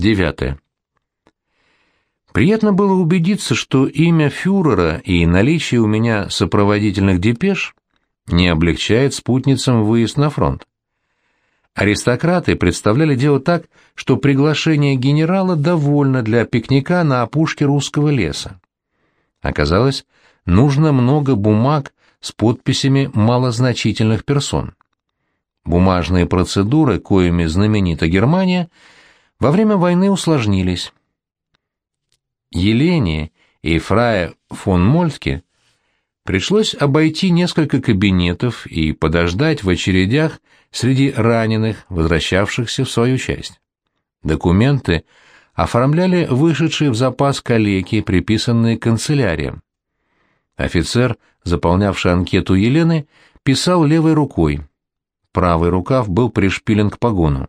Девятое. Приятно было убедиться, что имя фюрера и наличие у меня сопроводительных депеш не облегчает спутницам выезд на фронт. Аристократы представляли дело так, что приглашение генерала довольно для пикника на опушке русского леса. Оказалось, нужно много бумаг с подписями малозначительных персон. Бумажные процедуры, коими знаменита Германия, во время войны усложнились. Елене и фрая фон Мольтке пришлось обойти несколько кабинетов и подождать в очередях среди раненых, возвращавшихся в свою часть. Документы оформляли вышедшие в запас калеки, приписанные канцеляриям. Офицер, заполнявший анкету Елены, писал левой рукой. Правый рукав был пришпилен к погону.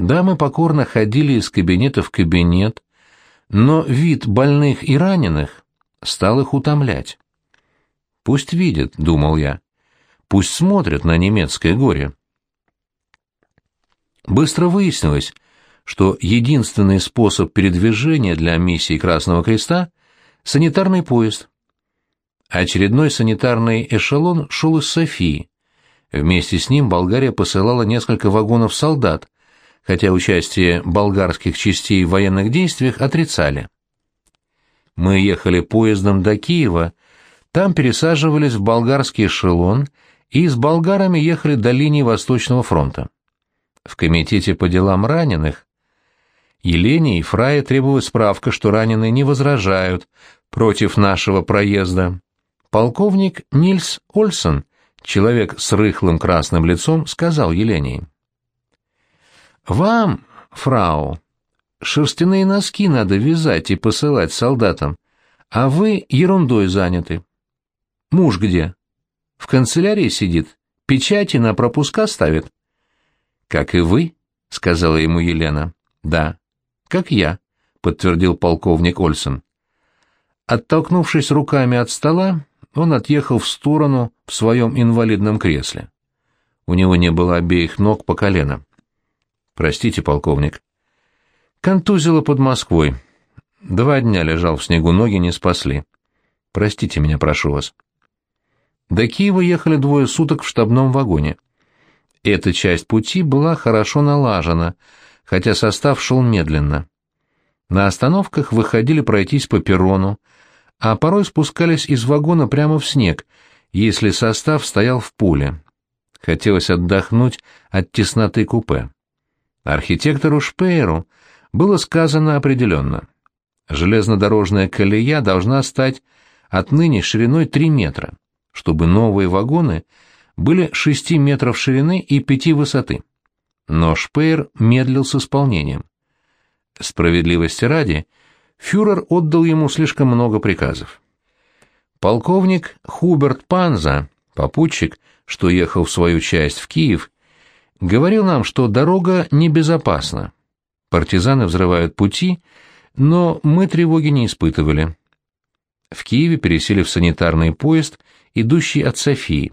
Дамы покорно ходили из кабинета в кабинет, но вид больных и раненых стал их утомлять. «Пусть видят», — думал я, — «пусть смотрят на немецкое горе». Быстро выяснилось, что единственный способ передвижения для миссии Красного Креста — санитарный поезд. Очередной санитарный эшелон шел из Софии. Вместе с ним Болгария посылала несколько вагонов солдат, хотя участие болгарских частей в военных действиях отрицали. Мы ехали поездом до Киева, там пересаживались в болгарский эшелон и с болгарами ехали до линии Восточного фронта. В комитете по делам раненых Елене и Фрае требовалась справка, что раненые не возражают против нашего проезда. Полковник Нильс Ольсон, человек с рыхлым красным лицом, сказал Елене. «Вам, фрау, шерстяные носки надо вязать и посылать солдатам, а вы ерундой заняты. Муж где? В канцелярии сидит, печати на пропуска ставит». «Как и вы?» — сказала ему Елена. «Да, как я», — подтвердил полковник Ольсон. Оттолкнувшись руками от стола, он отъехал в сторону в своем инвалидном кресле. У него не было обеих ног по колено. Простите, полковник. Контузило под Москвой. Два дня лежал в снегу, ноги не спасли. Простите меня, прошу вас. До Киева ехали двое суток в штабном вагоне. Эта часть пути была хорошо налажена, хотя состав шел медленно. На остановках выходили пройтись по перрону, а порой спускались из вагона прямо в снег, если состав стоял в поле. Хотелось отдохнуть от тесноты купе. Архитектору Шпееру было сказано определенно. Железнодорожная колея должна стать отныне шириной 3 метра, чтобы новые вагоны были 6 метров ширины и 5 высоты. Но Шпеер медлил с исполнением. Справедливости ради, фюрер отдал ему слишком много приказов. Полковник Хуберт Панза, попутчик, что ехал в свою часть в Киев, говорил нам, что дорога небезопасна. Партизаны взрывают пути, но мы тревоги не испытывали. В Киеве пересели в санитарный поезд, идущий от Софии.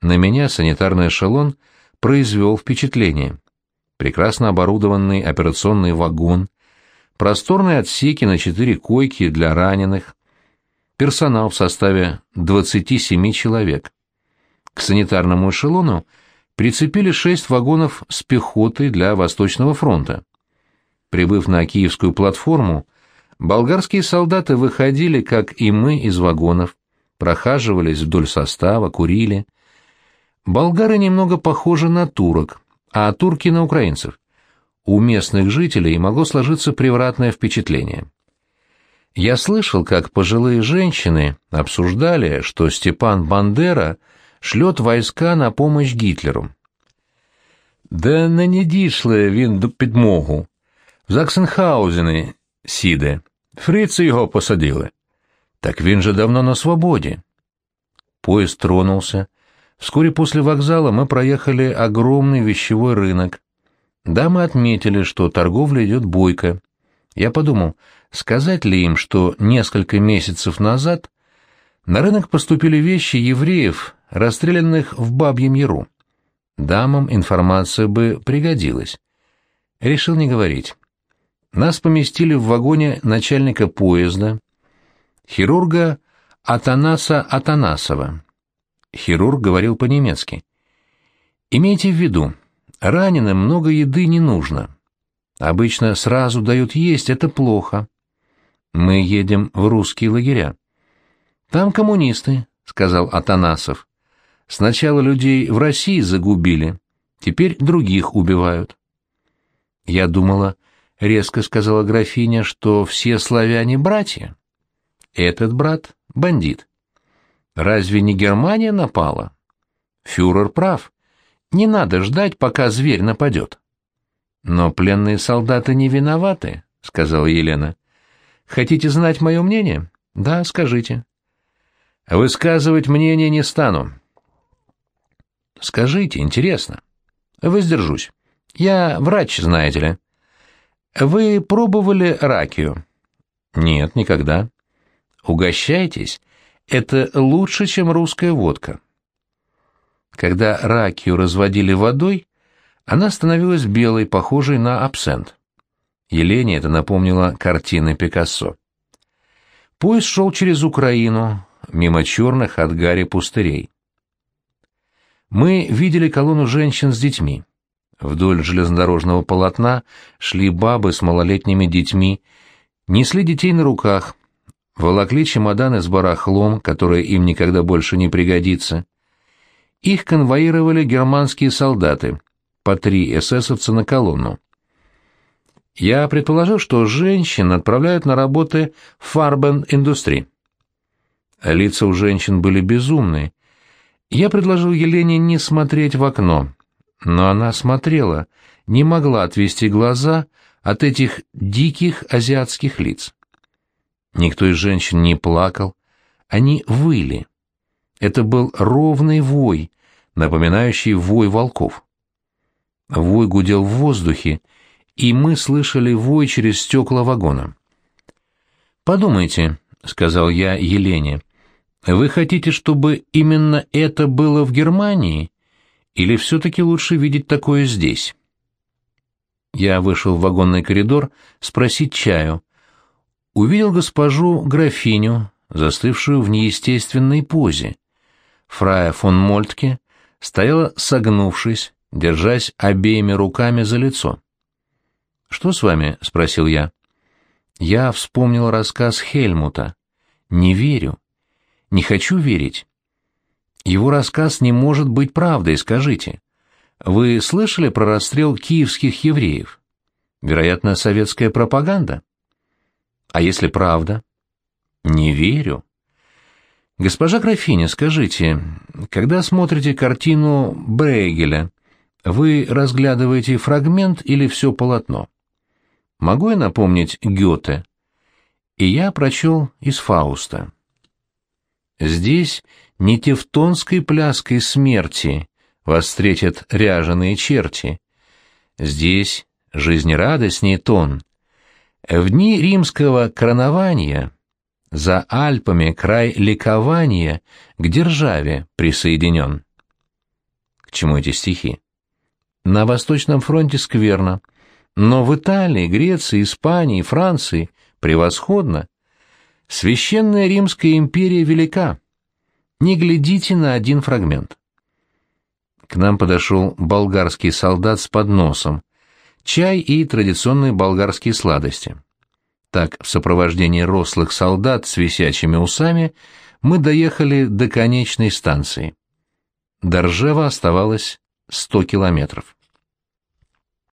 На меня санитарный эшелон произвел впечатление. Прекрасно оборудованный операционный вагон, просторные отсеки на четыре койки для раненых, персонал в составе 27 человек. К санитарному эшелону прицепили шесть вагонов с пехотой для Восточного фронта. Прибыв на Киевскую платформу, болгарские солдаты выходили, как и мы, из вагонов, прохаживались вдоль состава, курили. Болгары немного похожи на турок, а турки на украинцев. У местных жителей могло сложиться превратное впечатление. Я слышал, как пожилые женщины обсуждали, что Степан Бандера – шлет войска на помощь Гітлеру. Да не дійшли він до підмогу. В Заксенхаузені сіде. Фриці його посадили. Так він же давно на свободе. Поезд тронулся. Вскоре после вокзала мы проехали огромный вещевой рынок. Дамы отметили, что торговля идет бойко. Я подумал, сказать ли им, что несколько месяцев назад на рынок поступили вещи евреев, расстрелянных в Бабьем Яру. Дамам информация бы пригодилась. Решил не говорить. Нас поместили в вагоне начальника поезда, хирурга Атанаса Атанасова. Хирург говорил по-немецки. Имейте в виду, раненым много еды не нужно. Обычно сразу дают есть, это плохо. Мы едем в русские лагеря. Там коммунисты, сказал Атанасов. Сначала людей в России загубили, теперь других убивают. Я думала, резко сказала графиня, что все славяне братья. Этот брат — бандит. Разве не Германия напала? Фюрер прав. Не надо ждать, пока зверь нападет. Но пленные солдаты не виноваты, — сказала Елена. Хотите знать мое мнение? Да, скажите. Высказывать мнение не стану. Скажите, интересно. Воздержусь. Я врач, знаете ли. Вы пробовали ракию? Нет, никогда. Угощайтесь. Это лучше, чем русская водка. Когда ракию разводили водой, она становилась белой, похожей на абсент. Елене это напомнило картины Пикассо. Поезд шел через Украину, мимо черных от гари пустырей. Мы видели колонну женщин с детьми. Вдоль железнодорожного полотна шли бабы с малолетними детьми, несли детей на руках, волокли чемоданы с барахлом, которое им никогда больше не пригодится. Их конвоировали германские солдаты, по три эсэсовца на колонну. Я предположил, что женщин отправляют на работы в фарбен-индустрии. Лица у женщин были безумные. Я предложил Елене не смотреть в окно, но она смотрела, не могла отвести глаза от этих диких азиатских лиц. Никто из женщин не плакал, они выли. Это был ровный вой, напоминающий вой волков. Вой гудел в воздухе, и мы слышали вой через стекла вагона. «Подумайте», — сказал я Елене, — «вы хотите, чтобы именно это было в Германии, или все-таки лучше видеть такое здесь?» Я вышел в вагонный коридор спросить чаю. Увидел госпожу графиню, застывшую в неестественной позе. Фрая фон Мольтке стояла согнувшись, держась обеими руками за лицо. «Что с вами?» — спросил я. Я вспомнил рассказ Хельмута. «Не верю. Не хочу верить. Его рассказ не может быть правдой, скажите. Вы слышали про расстрел киевских евреев? Вероятно, советская пропаганда. А если правда? Не верю. Госпожа графиня, скажите, когда смотрите картину Брейгеля, вы разглядываете фрагмент или все полотно? Могу я напомнить Гёте? И я прочел из Фауста. Здесь не тевтонской пляской смерти вас встретят ряженые черти. Здесь жизнерадостней тон. В дни римского коронования за Альпами край ликования к державе присоединен. К чему эти стихи? На Восточном фронте скверно, но в Италии, Греции, Испании, Франции превосходно. Священная Римская империя велика. Не глядите на один фрагмент. К нам подошел болгарский солдат с подносом, чай и традиционные болгарские сладости. Так, в сопровождении рослых солдат с висячими усами мы доехали до конечной станции. До Ржева оставалось сто километров.